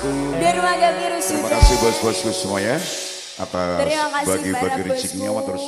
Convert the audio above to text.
Terima kasih bos-bosku semuanya. Atas bagi-bagi rezekinya matur.